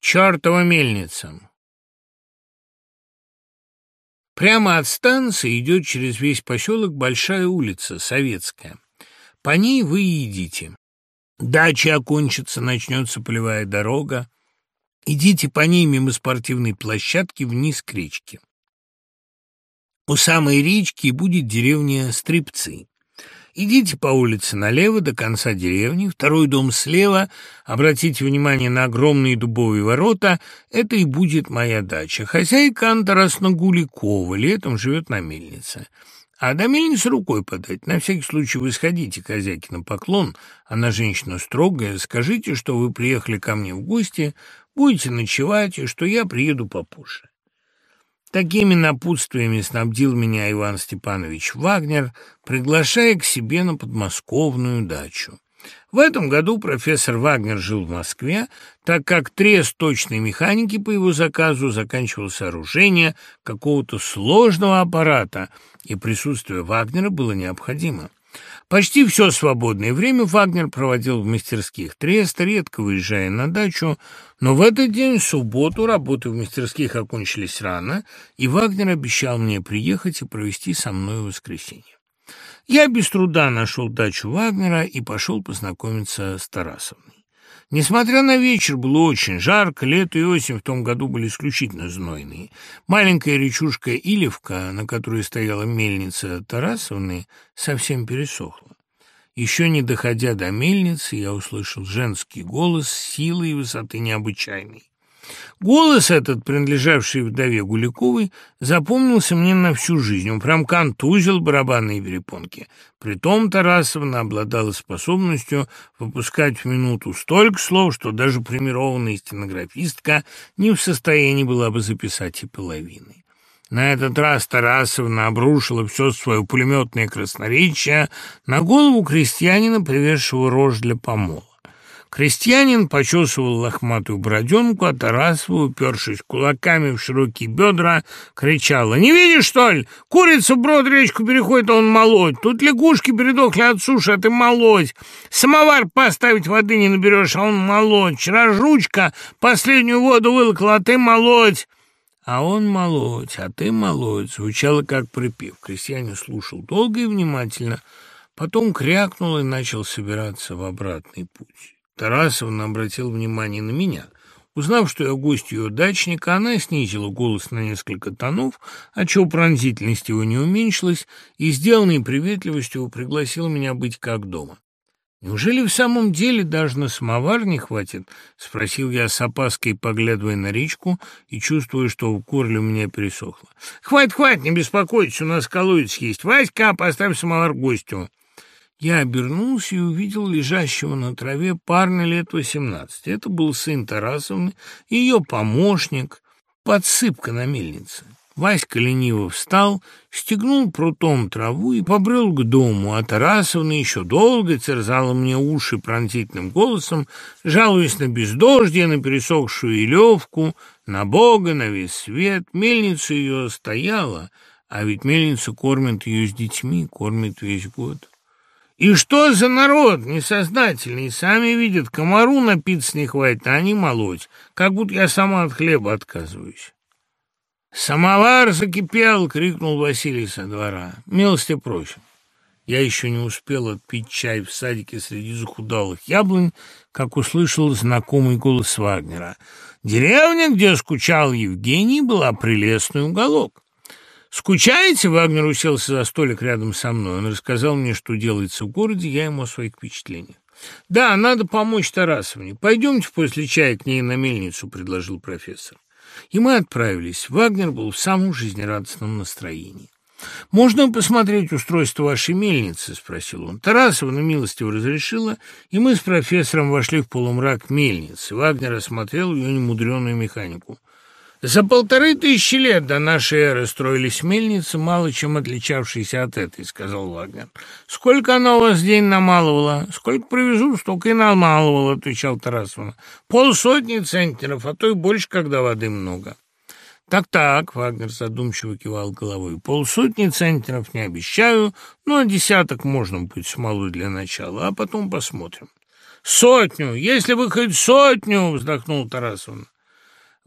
Чёртова мельница. Прямо от станции идет через весь поселок большая улица, Советская. По ней вы идите. Дача окончится, начнется полевая дорога. Идите по ней мимо спортивной площадки вниз к речке. У самой речки будет деревня Стрипцы. Идите по улице налево до конца деревни, второй дом слева, обратите внимание на огромные дубовые ворота, это и будет моя дача. Хозяйка Антарасна Гуликова, летом живет на мельнице. А до мельницы рукой подать. На всякий случай вы сходите к хозяйке на поклон, она женщина строгая, скажите, что вы приехали ко мне в гости, будете ночевать, и что я приеду попозже. Такими напутствиями снабдил меня Иван Степанович Вагнер, приглашая к себе на подмосковную дачу. В этом году профессор Вагнер жил в Москве, так как трест точной механики по его заказу заканчивал сооружение какого-то сложного аппарата, и присутствие Вагнера было необходимо. Почти все свободное время Вагнер проводил в мастерских Треста, редко выезжая на дачу, но в этот день, в субботу, работы в мастерских окончились рано, и Вагнер обещал мне приехать и провести со мной воскресенье. Я без труда нашел дачу Вагнера и пошел познакомиться с Тарасовной. Несмотря на вечер, было очень жарко, лето и осень в том году были исключительно знойные. Маленькая речушка Илевка, на которой стояла мельница Тарасовны, совсем пересохла. Еще не доходя до мельницы, я услышал женский голос силы и высоты необычайной. Голос этот, принадлежавший вдове Гуляковой, запомнился мне на всю жизнь. Он прям контузил барабанные перепонки. Притом Тарасовна обладала способностью выпускать в минуту столько слов, что даже премированная стенографистка не в состоянии была бы записать и половины. На этот раз Тарасовна обрушила все свое пулеметное красноречие на голову крестьянина, привезшего рожь для помола. Крестьянин почесывал лохматую броденку, а Тарасова, упершись кулаками в широкие бедра, кричала «Не видишь, что ли? Курица брод речку переходит, а он молоть. Тут лягушки передохли от суши, а ты молоть. Самовар поставить воды не наберешь, а он молоть. Вчера жучка последнюю воду вылокла, а ты молоть». «А он молоть, а ты молоть» звучало как припев. Крестьянин слушал долго и внимательно, потом крякнул и начал собираться в обратный путь. Тарасовна обратила внимание на меня. Узнав, что я гость ее дачника, она снизила голос на несколько тонов, отчего пронзительность его не уменьшилась, и, сделанной приветливостью, пригласила меня быть как дома. «Неужели в самом деле даже на самовар не хватит?» — спросил я с опаской, поглядывая на речку и чувствуя, что в горле у меня пересохло. «Хватит, хватит, не беспокойтесь, у нас колодец есть. Васька, поставь самовар гостю». Я обернулся и увидел лежащего на траве парня лет восемнадцати. Это был сын Тарасовны, ее помощник, подсыпка на мельнице. Васька лениво встал, стегнул прутом траву и побрел к дому, а Тарасовна еще долго терзала мне уши пронзительным голосом, жалуясь на бездождье, на пересохшую елевку, на Бога, на весь свет. Мельница ее стояла, а ведь мельница кормит ее с детьми, кормит весь год. И что за народ несознательный, сами видят, комару напиться не хватит, а они молоть, как будто я сама от хлеба отказываюсь. «Самовар закипел!» — крикнул Василий со двора. «Милости просим!» Я еще не успел отпить чай в садике среди захудалых яблонь, как услышал знакомый голос Вагнера. Деревня, где скучал Евгений, была прелестный уголок. «Скучаете?» — Вагнер уселся за столик рядом со мной. Он рассказал мне, что делается в городе, я ему о своих впечатлениях. «Да, надо помочь Тарасовне. Пойдемте после чая к ней на мельницу», — предложил профессор. И мы отправились. Вагнер был в самом жизнерадостном настроении. «Можно посмотреть устройство вашей мельницы?» — спросил он. Тарасовна милостиво разрешила, и мы с профессором вошли в полумрак мельницы. Вагнер осмотрел ее немудреную механику. За полторы тысячи лет до нашей эры строились мельницы, мало чем отличавшиеся от этой, — сказал Вагнер. — Сколько она у вас день намалывала? Сколько привезу, столько и намалывала, — отвечал Тарасовна. — Полсотни центнеров, а то и больше, когда воды много. «Так-так», — Вагнер задумчиво кивал головой, — «полсотни центнеров не обещаю, но десяток можно будет смолоть для начала, а потом посмотрим». «Сотню! Если вы хоть сотню!» — вздохнул Тарасовна.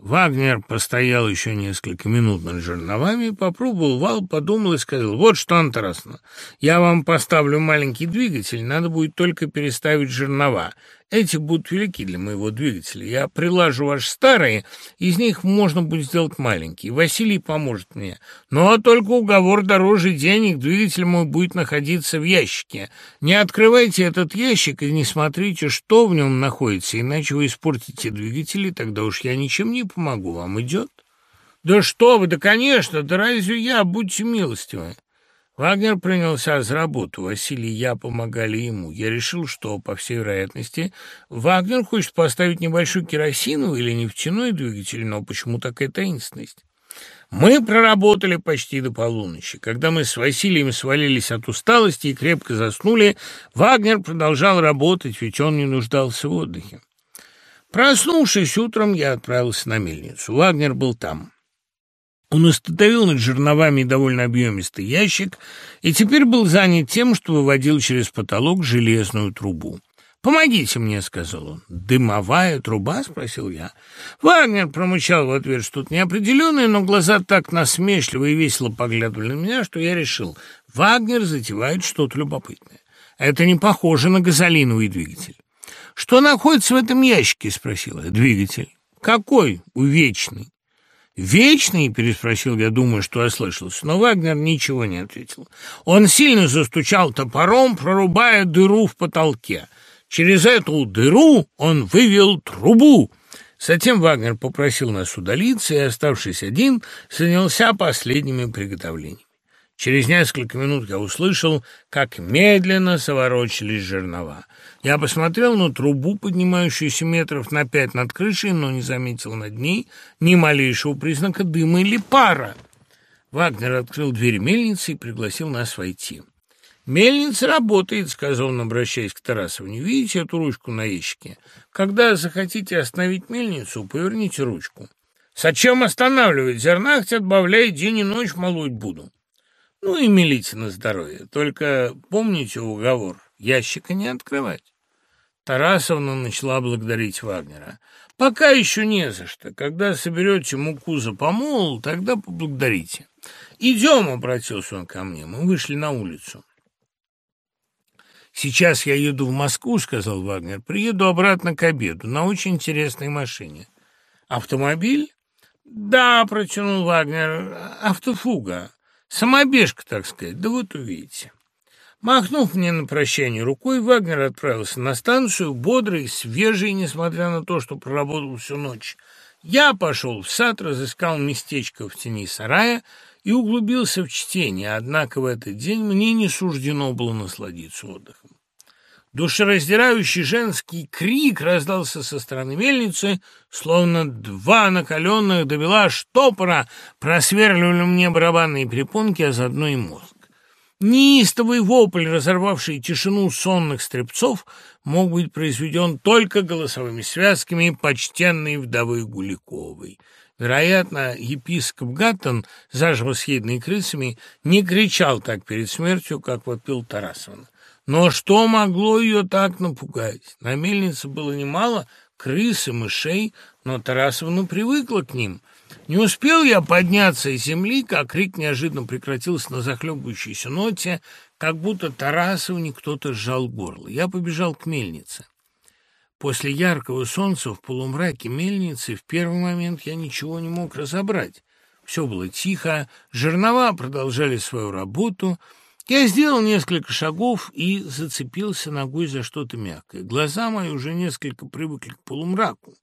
Вагнер постоял еще несколько минут над жерновами, попробовал вал, подумал и сказал, «Вот что, Антарасна, я вам поставлю маленький двигатель, надо будет только переставить жернова. Эти будут велики для моего двигателя. Я прилажу ваши старые, из них можно будет сделать маленький. Василий поможет мне. Но только уговор дороже денег, двигатель мой будет находиться в ящике. Не открывайте этот ящик и не смотрите, что в нем находится, иначе вы испортите двигатель, и тогда уж я ничем не помогу. Вам идет? Да что вы, да конечно, да разве я, будьте милостивы. Вагнер принялся за работу. Василий и я помогали ему. Я решил, что, по всей вероятности, Вагнер хочет поставить небольшой керосиновый или нефтяной двигатель, но почему такая таинственность? Мы проработали почти до полуночи. Когда мы с Василием свалились от усталости и крепко заснули, Вагнер продолжал работать, ведь он не нуждался в отдыхе. Проснувшись утром, я отправился на мельницу. Вагнер был там. Он установил над жерновами довольно объемистый ящик и теперь был занят тем, что выводил через потолок железную трубу. «Помогите мне», — сказал он. «Дымовая труба?» — спросил я. Вагнер промычал в ответ что-то неопределенное, но глаза так насмешливо и весело поглядывали на меня, что я решил, Вагнер затевает что-то любопытное. Это не похоже на газолиновый двигатель. «Что находится в этом ящике?» — спросила. «Двигатель». «Какой? Увечный». «Вечный?» — переспросил я, думая, что ослышался, но Вагнер ничего не ответил. Он сильно застучал топором, прорубая дыру в потолке. Через эту дыру он вывел трубу. Затем Вагнер попросил нас удалиться, и, оставшись один, занялся последними приготовлениями. Через несколько минут я услышал, как медленно заворочились жернова. Я посмотрел на трубу, поднимающуюся метров на пять над крышей, но не заметил над ней ни малейшего признака дыма или пара. Вагнер открыл дверь мельницы и пригласил нас войти. «Мельница работает», — сказал он, обращаясь к Тарасовне. «Видите эту ручку на ящике? Когда захотите остановить мельницу, поверните ручку. Зачем останавливать? Зерна хоть отбавляй, день и ночь молоть буду». Ну и милите на здоровье. Только помните уговор, ящика не открывать. Тарасовна начала благодарить Вагнера. «Пока еще не за что. Когда соберете муку за помол, тогда поблагодарите». «Идем», — обратился он ко мне. Мы вышли на улицу. «Сейчас я еду в Москву», — сказал Вагнер. «Приеду обратно к обеду на очень интересной машине». «Автомобиль?» «Да», — протянул Вагнер. «Автофуга». Самобежка, так сказать, да вот увидите. Махнув мне на прощание рукой, Вагнер отправился на станцию, бодрый, свежий, несмотря на то, что проработал всю ночь. Я пошел в сад, разыскал местечко в тени сарая и углубился в чтение, однако в этот день мне не суждено было насладиться отдыхом. Душераздирающий женский крик раздался со стороны мельницы, словно два накаленных довела штопора просверливали мне барабанные перепонки, а заодно и мозг. Неистовый вопль, разорвавший тишину сонных стрепцов, мог быть произведен только голосовыми связками почтенной вдовы Гуликовой. Вероятно, епископ Гаттон, заживо съеденный крысами, не кричал так перед смертью, как вопил Тарасовна. Но что могло ее так напугать? На мельнице было немало крыс и мышей, но Тарасовна привыкла к ним. Не успел я подняться из земли, как крик неожиданно прекратился на захлебывающейся ноте, как будто Тарасовне кто-то сжал горло. Я побежал к мельнице. После яркого солнца в полумраке мельницы в первый момент я ничего не мог разобрать. Все было тихо, жернова продолжали свою работу — я сделал несколько шагов и зацепился ногой за что-то мягкое. Глаза мои уже несколько привыкли к полумраку.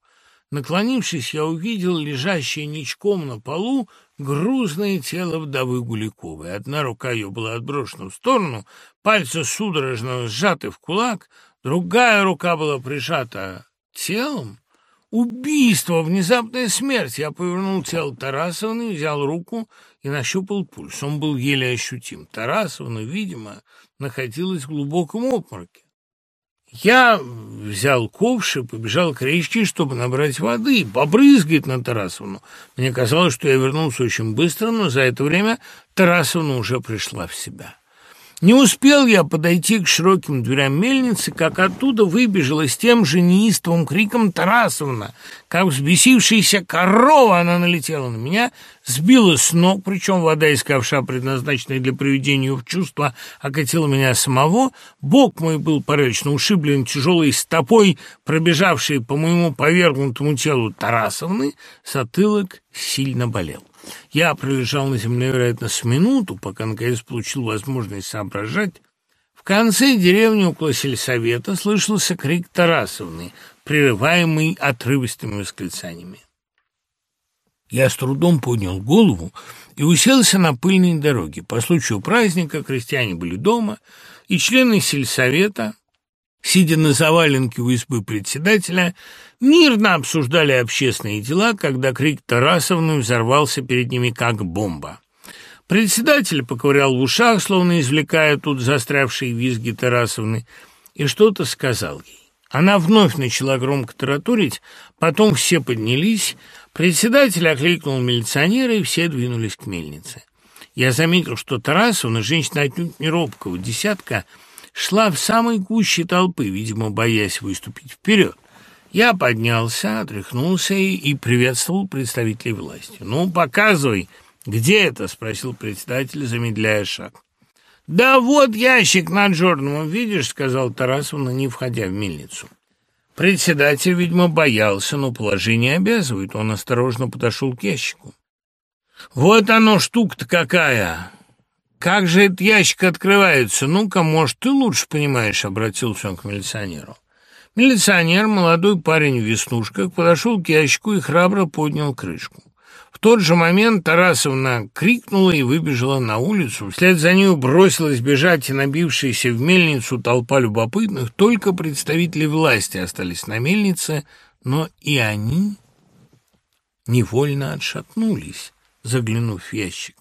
Наклонившись, я увидел лежащее ничком на полу грузное тело вдовы Гуликовой. Одна рука ее была отброшена в сторону, пальцы судорожно сжаты в кулак, другая рука была прижата телом. Убийство, внезапная смерть. Я повернул тело Тарасовны, взял руку и нащупал пульс. Он был еле ощутим. Тарасовна, видимо, находилась в глубоком обмороке. Я взял ковш и побежал к речке, чтобы набрать воды, побрызгать на Тарасовну. Мне казалось, что я вернулся очень быстро, но за это время Тарасовна уже пришла в себя. Не успел я подойти к широким дверям мельницы, как оттуда выбежала с тем же неистовым криком Тарасовна. Как взбесившаяся корова она налетела на меня, сбила с ног, причем вода из ковша, предназначенная для приведения в чувство, окатила меня самого. Бок мой был порядочно ушиблен тяжелой стопой, пробежавшей по моему повергнутому телу Тарасовны, затылок сильно болел. Я пролежал на земле, вероятно, с минуту, пока, наконец, получил возможность соображать. В конце деревни около сельсовета слышался крик Тарасовны, прерываемый отрывистыми восклицаниями. Я с трудом поднял голову и уселся на пыльной дороге. По случаю праздника крестьяне были дома, и члены сельсовета, сидя на заваленке у избы председателя, мирно обсуждали общественные дела, когда крик Тарасовны взорвался перед ними как бомба. Председатель поковырял в ушах, словно извлекая тут застрявшие визги Тарасовны, и что-то сказал ей. Она вновь начала громко тараторить, потом все поднялись, председатель окликнул милиционера, и все двинулись к мельнице. Я заметил, что Тарасовна, женщина отнюдь не робкого десятка, шла в самой гуще толпы, видимо, боясь выступить вперед. Я поднялся, отряхнулся и, и приветствовал представителей власти. «Ну, показывай, где это?» — спросил председатель, замедляя шаг. «Да вот ящик над Жорновым, видишь?» — сказал Тарасовна, не входя в мельницу. Председатель, видимо, боялся, но положение обязывает. Он осторожно подошел к ящику. «Вот оно, штука-то какая! Как же этот ящик открывается? Ну-ка, может, ты лучше понимаешь?» — обратился он к милиционеру. Милиционер, молодой парень в веснушках, подошел к ящику и храбро поднял крышку. В тот же момент Тарасовна крикнула и выбежала на улицу. Вслед за нею бросилась бежать и набившаяся в мельницу толпа любопытных. Только представители власти остались на мельнице, но и они невольно отшатнулись, заглянув в ящик.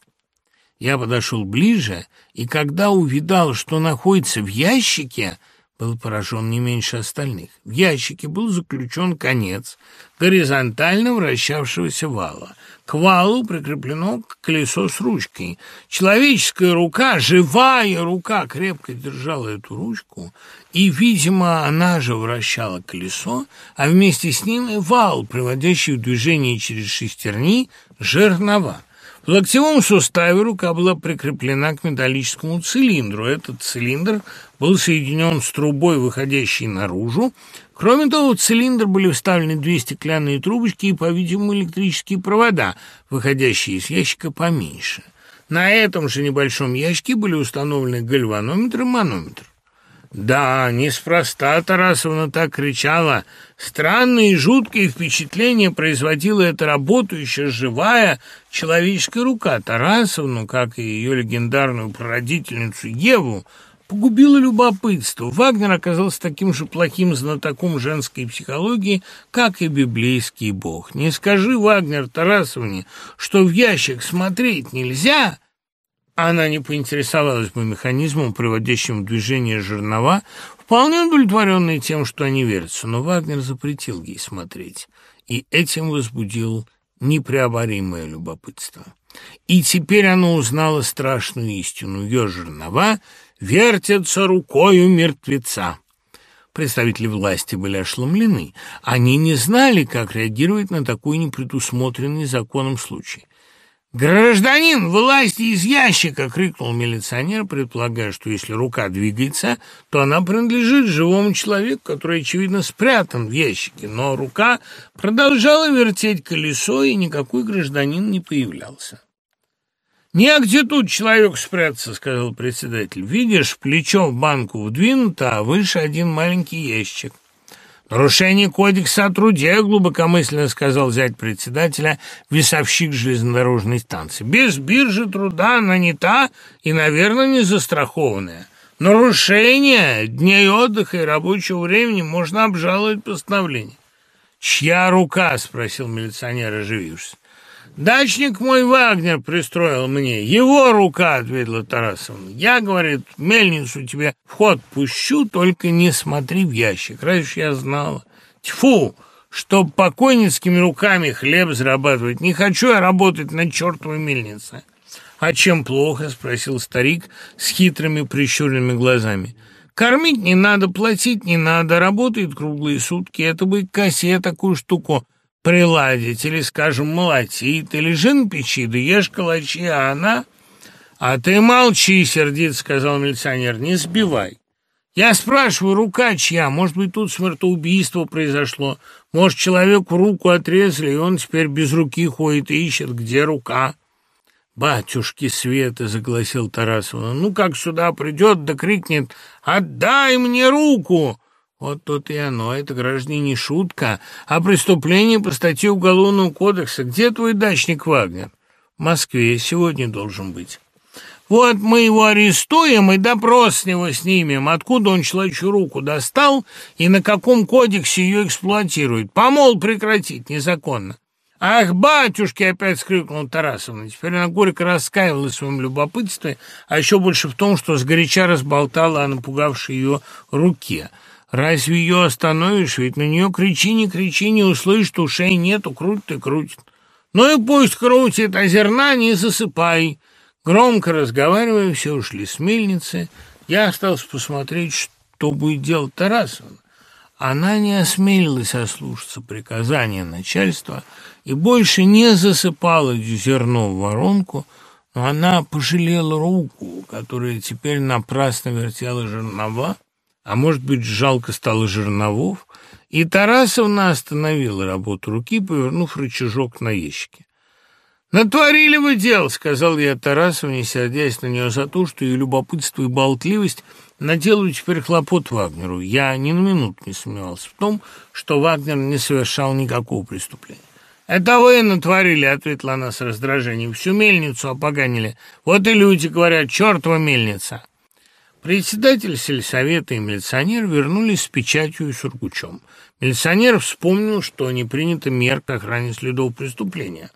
Я подошел ближе, и когда увидал, что находится в ящике, был поражен не меньше остальных. В ящике был заключен конец горизонтально вращавшегося вала. К валу прикреплено колесо с ручкой. Человеческая рука, живая рука, крепко держала эту ручку, и, видимо, она же вращала колесо, а вместе с ним и вал, приводящий в движение через шестерни жернова. В локтевом суставе рука была прикреплена к металлическому цилиндру. Этот цилиндр был соединен с трубой, выходящей наружу. Кроме того, в цилиндр были вставлены две стеклянные трубочки и, по-видимому, электрические провода, выходящие из ящика поменьше. На этом же небольшом ящике были установлены гальванометр и манометр. Да, неспроста Тарасовна так кричала. Странные и жуткие впечатления производила эта работающая, живая человеческая рука. Тарасовну, как и ее легендарную прародительницу Еву, погубило любопытство. Вагнер оказался таким же плохим знатоком женской психологии, как и библейский бог. Не скажи, Вагнер, Тарасовне, что в ящик смотреть нельзя, она не поинтересовалась бы механизмом, приводящим в движение жернова, вполне удовлетворенной тем, что они вертятся, но Вагнер запретил ей смотреть, и этим возбудил непреоборимое любопытство. И теперь она узнала страшную истину. Ее жернова вертятся рукою мертвеца. Представители власти были ошеломлены. Они не знали, как реагировать на такой непредусмотренный законом случай. «Гражданин, власти из ящика!» — крикнул милиционер, предполагая, что если рука двигается, то она принадлежит живому человеку, который, очевидно, спрятан в ящике. Но рука продолжала вертеть колесо, и никакой гражданин не появлялся. «Не где тут человек спрятаться», — сказал председатель. «Видишь, плечо в банку вдвинуто, а выше один маленький ящик». «Нарушение кодекса о труде», — глубокомысленно сказал зять председателя, весовщик железнодорожной станции. «Без биржи труда она не та и, наверное, не застрахованная. Нарушение дней отдыха и рабочего времени можно обжаловать постановление». «Чья рука?» — спросил милиционер, оживившись. «Дачник мой Вагнер пристроил мне. Его рука», — ответила Тарасовна. «Я, — говорит, — мельницу тебе вход пущу, только не смотри в ящик. Раньше я знала. Тьфу! Чтоб покойницкими руками хлеб зарабатывать. Не хочу я работать на чертовой мельнице». «А чем плохо?» — спросил старик с хитрыми прищуренными глазами. «Кормить не надо, платить не надо, работает круглые сутки. Это бы к косе такую штуку приладить, или, скажем, молотит, или жен печи, да ешь калачи, а она...» «А ты молчи, сердит», — сказал милиционер, — «не сбивай». «Я спрашиваю, рука чья? Может быть, тут смертоубийство произошло? Может, человеку руку отрезали, и он теперь без руки ходит и ищет, где рука?» «Батюшки Света!» — загласил Тарасова. «Ну, как сюда придет, да крикнет «Отдай мне руку!» Вот тут и оно, это, граждане, не шутка, а преступление по статье Уголовного кодекса. Где твой дачник Вагнер? В Москве сегодня должен быть. Вот мы его арестуем и допрос с него снимем, откуда он человечью руку достал и на каком кодексе ее эксплуатирует. Помол прекратить незаконно. «Ах, батюшки!» — опять скрикнул Тарасовна. Теперь она горько раскаивалась в своем любопытстве, а еще больше в том, что сгоряча разболтала о напугавшей ее руке. «Разве ее остановишь? Ведь на нее кричи, не кричи, не услышит, ушей нету, крутит и крутит. Ну и пусть крутит, а зерна не засыпай». Громко разговаривая, все ушли с мельницы. Я остался посмотреть, что будет делать Тарасовна. Она не осмелилась ослушаться приказания начальства и больше не засыпала зерно в воронку, но она пожалела руку, которая теперь напрасно вертела жернова, а может быть, жалко стало жерновов, и Тарасовна остановила работу руки, повернув рычажок на ящике. «Натворили вы дел», — сказал я Тарасовне, сердясь на нее за то, что ее любопытство и болтливость наделают теперь хлопот Вагнеру. Я ни на минуту не сомневался в том, что Вагнер не совершал никакого преступления. «Это вы натворили», — ответила она с раздражением. «Всю мельницу опоганили. Вот и люди говорят, чертова мельница». Председатель сельсовета и милиционер вернулись с печатью и сургучом. Милиционер вспомнил, что не принято мер к охране следов преступления.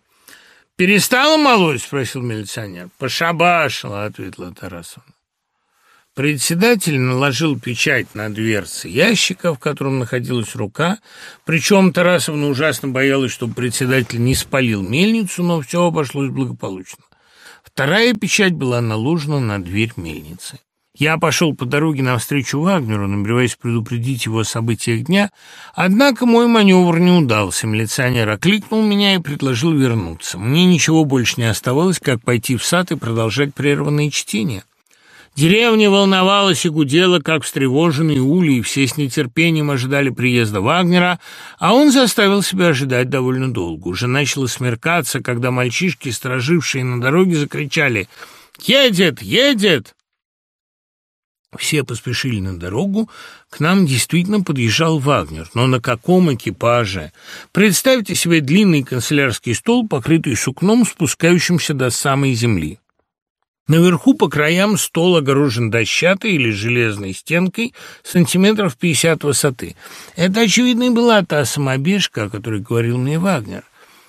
«Перестала молоть?» — спросил милиционер. «Пошабашила», — ответила Тарасовна. Председатель наложил печать на дверцы ящика, в котором находилась рука, причем Тарасовна ужасно боялась, чтобы председатель не спалил мельницу, но все обошлось благополучно. Вторая печать была наложена на дверь мельницы. Я пошел по дороге навстречу Вагнеру, намереваясь предупредить его о событиях дня, однако мой маневр не удался. Милиционер окликнул меня и предложил вернуться. Мне ничего больше не оставалось, как пойти в сад и продолжать прерванные чтения. Деревня волновалась и гудела, как встревоженные улей, все с нетерпением ожидали приезда Вагнера, а он заставил себя ожидать довольно долго. Уже начало смеркаться, когда мальчишки, сторожившие на дороге, закричали «Едет! Едет!» Все поспешили на дорогу. К нам действительно подъезжал Вагнер. Но на каком экипаже? Представьте себе длинный канцелярский стол, покрытый сукном, спускающимся до самой земли. Наверху по краям стол огорожен дощатой или железной стенкой сантиметров пятьдесят высоты. Это, очевидно, и была та самобежка, о которой говорил мне Вагнер.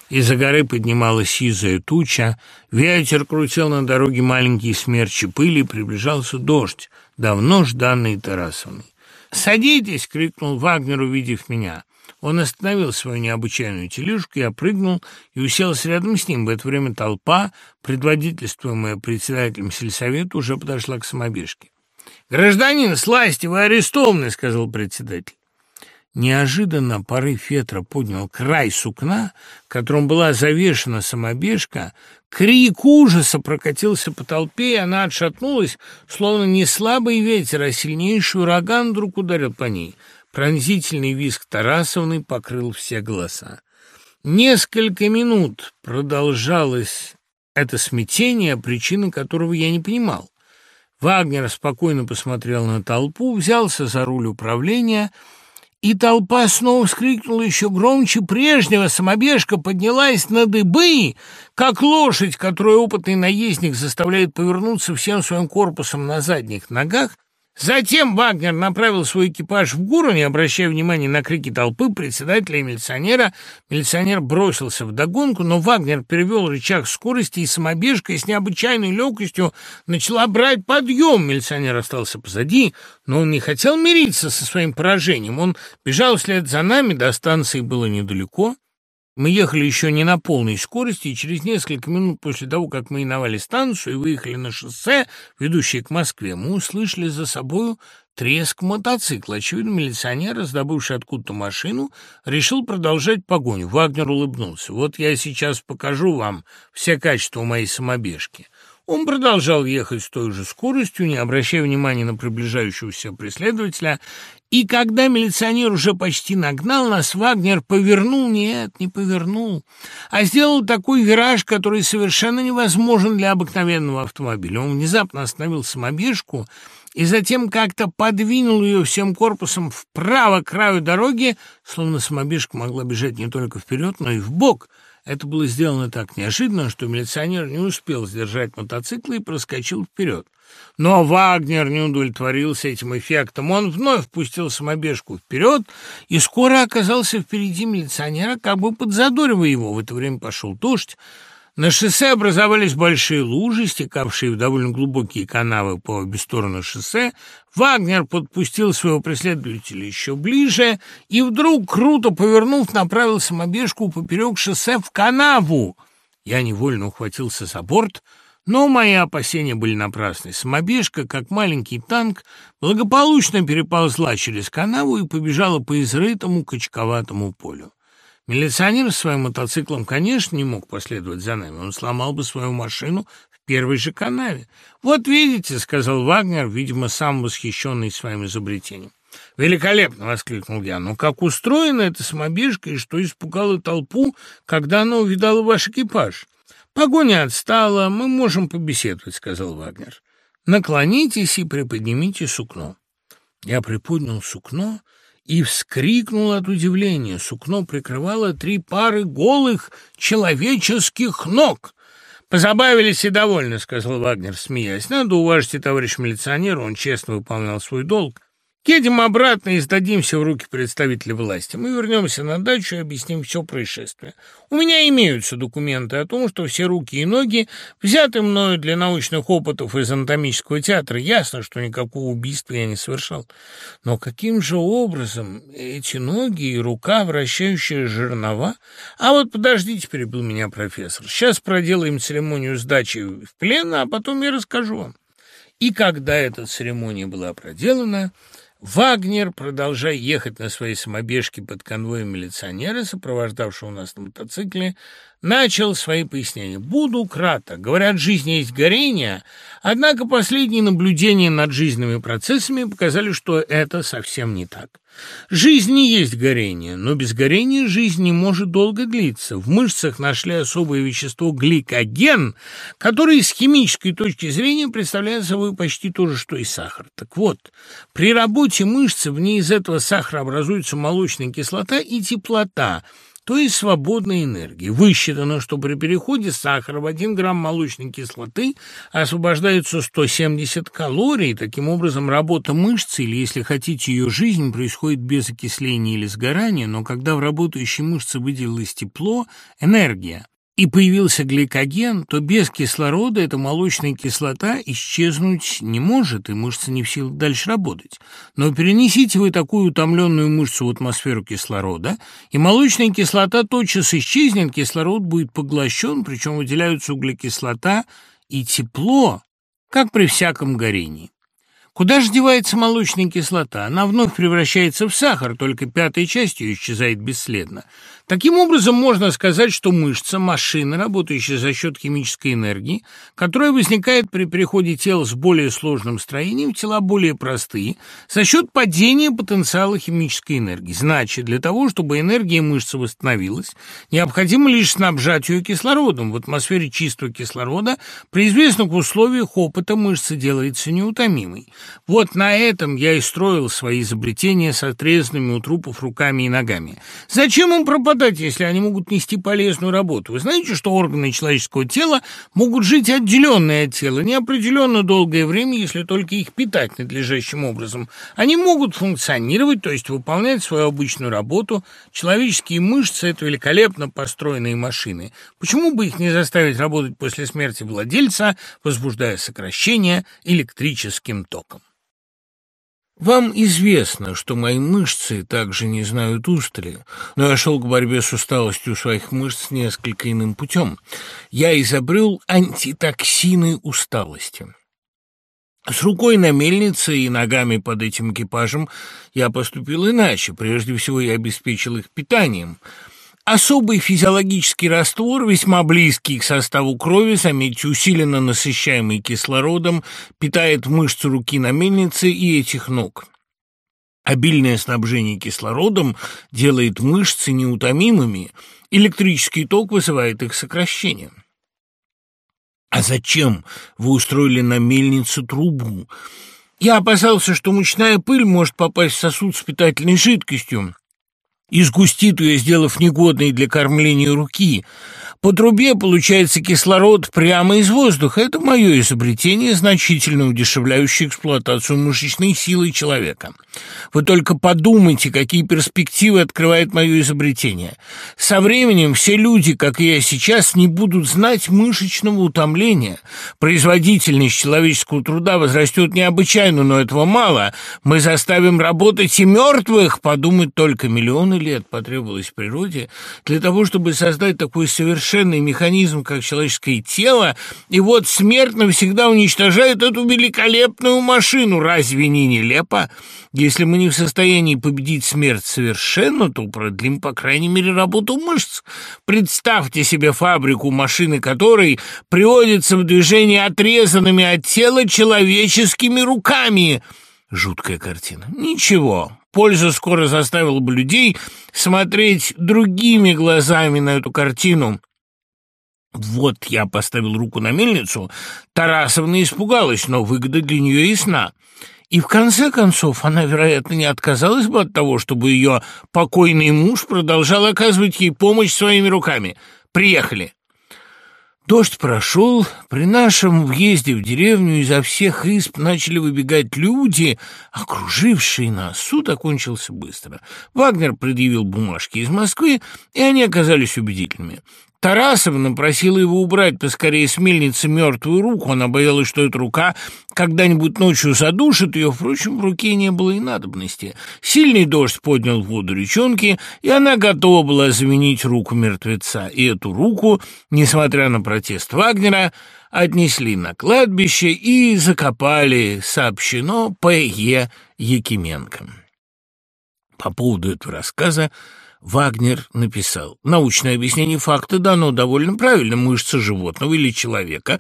Из-за горы поднималась сизая туча, ветер крутил на дороге маленькие смерчи пыли, приближался дождь давно жданной Тарасовной. «Садитесь!» — крикнул Вагнер, увидев меня. Он остановил свою необычайную тележку, я прыгнул и уселся рядом с ним. В это время толпа, предводительствуемая председателем сельсовета, уже подошла к самобежке. «Гражданин, сласти, вы арестованы!» — сказал председатель. Неожиданно порыв ветра поднял край сукна, которым была завешена самобежка. Крик ужаса прокатился по толпе, и она отшатнулась, словно не слабый ветер, а сильнейший ураган вдруг ударил по ней. Пронзительный визг Тарасовны покрыл все голоса. Несколько минут продолжалось это смятение, причины которого я не понимал. Вагнер спокойно посмотрел на толпу, взялся за руль управления — и толпа снова вскрикнула еще громче прежнего. Самобежка поднялась на дыбы, как лошадь, которую опытный наездник заставляет повернуться всем своим корпусом на задних ногах, Затем Вагнер направил свой экипаж в гору, не обращая внимания на крики толпы председателя и милиционера. Милиционер бросился в догонку, но Вагнер перевел рычаг скорости, и самобежка с необычайной легкостью начала брать подъем. Милиционер остался позади, но он не хотел мириться со своим поражением. Он бежал вслед за нами, до станции было недалеко. Мы ехали еще не на полной скорости, и через несколько минут после того, как мы иновали станцию и выехали на шоссе, ведущее к Москве, мы услышали за собою треск мотоцикла. Очевидно, милиционер, раздобывший откуда-то машину, решил продолжать погоню. Вагнер улыбнулся. «Вот я сейчас покажу вам все качества моей самобежки». Он продолжал ехать с той же скоростью, не обращая внимания на приближающегося преследователя, и когда милиционер уже почти нагнал нас, Вагнер повернул, нет, не повернул, а сделал такой вираж, который совершенно невозможен для обыкновенного автомобиля. Он внезапно остановил самобежку и затем как-то подвинул ее всем корпусом вправо к краю дороги, словно самобежка могла бежать не только вперед, но и в бок — это было сделано так неожиданно, что милиционер не успел сдержать мотоцикл и проскочил вперед. Но Вагнер не удовлетворился этим эффектом. Он вновь впустил самобежку вперед и скоро оказался впереди милиционера, как бы подзадоривая его. В это время пошел дождь. На шоссе образовались большие лужи, стекавшие в довольно глубокие канавы по обе стороны шоссе. Вагнер подпустил своего преследователя еще ближе и вдруг, круто повернув, направил самобежку поперек шоссе в канаву. Я невольно ухватился за борт, но мои опасения были напрасны. Самобежка, как маленький танк, благополучно переползла через канаву и побежала по изрытому качковатому полю. Милиционер своим мотоциклом, конечно, не мог последовать за нами. Он сломал бы свою машину в первой же канаве. «Вот видите», — сказал Вагнер, видимо, сам восхищенный своим изобретением. «Великолепно!» — воскликнул я. «Но как устроена эта самобежка и что испугало толпу, когда она увидала ваш экипаж?» «Погоня отстала, мы можем побеседовать», — сказал Вагнер. «Наклонитесь и приподнимите сукно». Я приподнял сукно и вскрикнул от удивления. Сукно прикрывало три пары голых человеческих ног. «Позабавились и довольны», — сказал Вагнер, смеясь. «Надо уважить и товарищ милиционер, он честно выполнял свой долг. Едем обратно и сдадимся в руки представителя власти. Мы вернемся на дачу и объясним все происшествие. У меня имеются документы о том, что все руки и ноги взяты мною для научных опытов из анатомического театра. Ясно, что никакого убийства я не совершал. Но каким же образом эти ноги и рука, вращающая жернова? А вот подождите, перебил меня профессор. Сейчас проделаем церемонию сдачи в плен, а потом я расскажу вам. И когда эта церемония была проделана, Вагнер, продолжая ехать на своей самобежке под конвоем милиционера, сопровождавшего нас на мотоцикле, начал свои пояснения. «Буду краток. Говорят, жизнь есть горение, однако последние наблюдения над жизненными процессами показали, что это совсем не так. Жизнь не есть горение, но без горения жизнь не может долго длиться. В мышцах нашли особое вещество гликоген, которое с химической точки зрения представляет собой почти то же, что и сахар. Так вот, при работе мышцы в ней из этого сахара образуется молочная кислота и теплота – то есть свободной энергии. Высчитано, что при переходе сахара в 1 грамм молочной кислоты освобождается 170 калорий. Таким образом, работа мышцы, или, если хотите, ее жизнь, происходит без окисления или сгорания, но когда в работающей мышце выделилось тепло, энергия, и появился гликоген, то без кислорода эта молочная кислота исчезнуть не может, и мышца не в силах дальше работать. Но перенесите вы такую утомленную мышцу в атмосферу кислорода, и молочная кислота тотчас исчезнет, кислород будет поглощен, причем выделяются углекислота и тепло, как при всяком горении. Куда же девается молочная кислота? Она вновь превращается в сахар, только пятая часть ее исчезает бесследно. Таким образом, можно сказать, что мышца – машина, работающая за счет химической энергии, которая возникает при переходе тела с более сложным строением в тела более простые, за счет падения потенциала химической энергии. Значит, для того, чтобы энергия мышцы восстановилась, необходимо лишь снабжать ее кислородом. В атмосфере чистого кислорода при известных условиях опыта мышца делается неутомимой. Вот на этом я и строил свои изобретения с отрезанными у трупов руками и ногами. Зачем им пропадать? Пропадать, если они могут нести полезную работу. Вы знаете, что органы человеческого тела могут жить отделенные от тела неопределенно долгое время, если только их питать надлежащим образом. Они могут функционировать, то есть выполнять свою обычную работу. Человеческие мышцы – это великолепно построенные машины. Почему бы их не заставить работать после смерти владельца, возбуждая сокращение электрическим током? Вам известно, что мои мышцы также не знают устали, но я шел к борьбе с усталостью своих мышц несколько иным путем. Я изобрел антитоксины усталости. С рукой на мельнице и ногами под этим экипажем я поступил иначе. Прежде всего, я обеспечил их питанием. Особый физиологический раствор, весьма близкий к составу крови, заметьте, усиленно насыщаемый кислородом, питает мышцы руки на мельнице и этих ног. Обильное снабжение кислородом делает мышцы неутомимыми, электрический ток вызывает их сокращение. «А зачем вы устроили на мельнице трубу?» «Я опасался, что мучная пыль может попасть в сосуд с питательной жидкостью и сгустит ее, сделав негодной для кормления руки. По трубе получается кислород прямо из воздуха. Это мое изобретение, значительно удешевляющее эксплуатацию мышечной силы человека. Вы только подумайте, какие перспективы открывает мое изобретение. Со временем все люди, как и я сейчас, не будут знать мышечного утомления. Производительность человеческого труда возрастет необычайно, но этого мало. Мы заставим работать и мертвых. Подумать только, миллионы лет потребовалось природе для того, чтобы создать такой совершенно совершенный механизм, как человеческое тело, и вот смерть навсегда уничтожает эту великолепную машину. Разве не нелепо? Если мы не в состоянии победить смерть совершенно, то продлим, по крайней мере, работу мышц. Представьте себе фабрику, машины которой приводятся в движение отрезанными от тела человеческими руками. Жуткая картина. Ничего, польза скоро заставила бы людей смотреть другими глазами на эту картину. Вот я поставил руку на мельницу. Тарасовна испугалась, но выгода для нее ясна. И в конце концов она, вероятно, не отказалась бы от того, чтобы ее покойный муж продолжал оказывать ей помощь своими руками. Приехали. Дождь прошел. При нашем въезде в деревню изо всех исп начали выбегать люди, окружившие нас. Суд окончился быстро. Вагнер предъявил бумажки из Москвы, и они оказались убедительными. Тарасовна просила его убрать поскорее с мельницы мертвую руку. Она боялась, что эта рука когда-нибудь ночью задушит ее. Впрочем, в руке не было и надобности. Сильный дождь поднял воду речонки, и она готова была заменить руку мертвеца. И эту руку, несмотря на протест Вагнера, отнесли на кладбище и закопали, сообщено П.Е. Якименко. По поводу этого рассказа Вагнер написал. Научное объяснение факта дано довольно правильно. Мышцы животного или человека,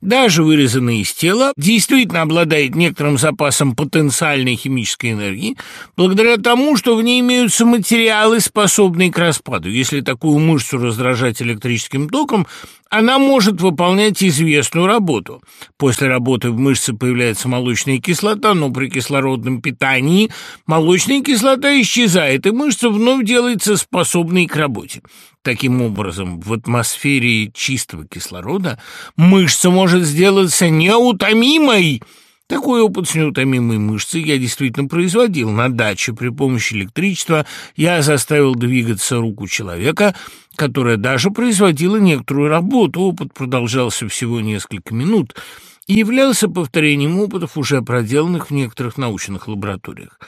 даже вырезанные из тела, действительно обладает некоторым запасом потенциальной химической энергии, благодаря тому, что в ней имеются материалы, способные к распаду. Если такую мышцу раздражать электрическим током, она может выполнять известную работу. После работы в мышце появляется молочная кислота, но при кислородном питании молочная кислота исчезает, и мышца вновь делается способной к работе. Таким образом, в атмосфере чистого кислорода мышца может сделаться неутомимой – такой опыт с неутомимой мышцей я действительно производил. На даче при помощи электричества я заставил двигаться руку человека, которая даже производила некоторую работу. Опыт продолжался всего несколько минут и являлся повторением опытов, уже проделанных в некоторых научных лабораториях.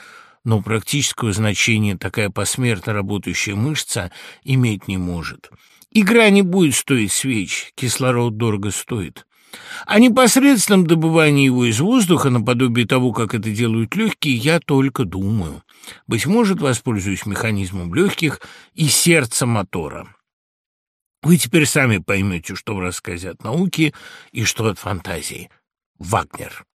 Но практического значения такая посмертно работающая мышца иметь не может. Игра не будет стоить свеч, кислород дорого стоит. О непосредственном добывании его из воздуха, наподобие того, как это делают легкие, я только думаю. Быть может, воспользуюсь механизмом легких и сердца мотора. Вы теперь сами поймете, что в рассказе от науки и что от фантазии. Вагнер.